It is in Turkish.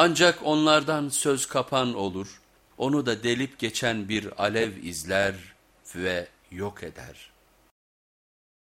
Ancak onlardan söz kapan olur, onu da delip geçen bir alev izler ve yok eder.''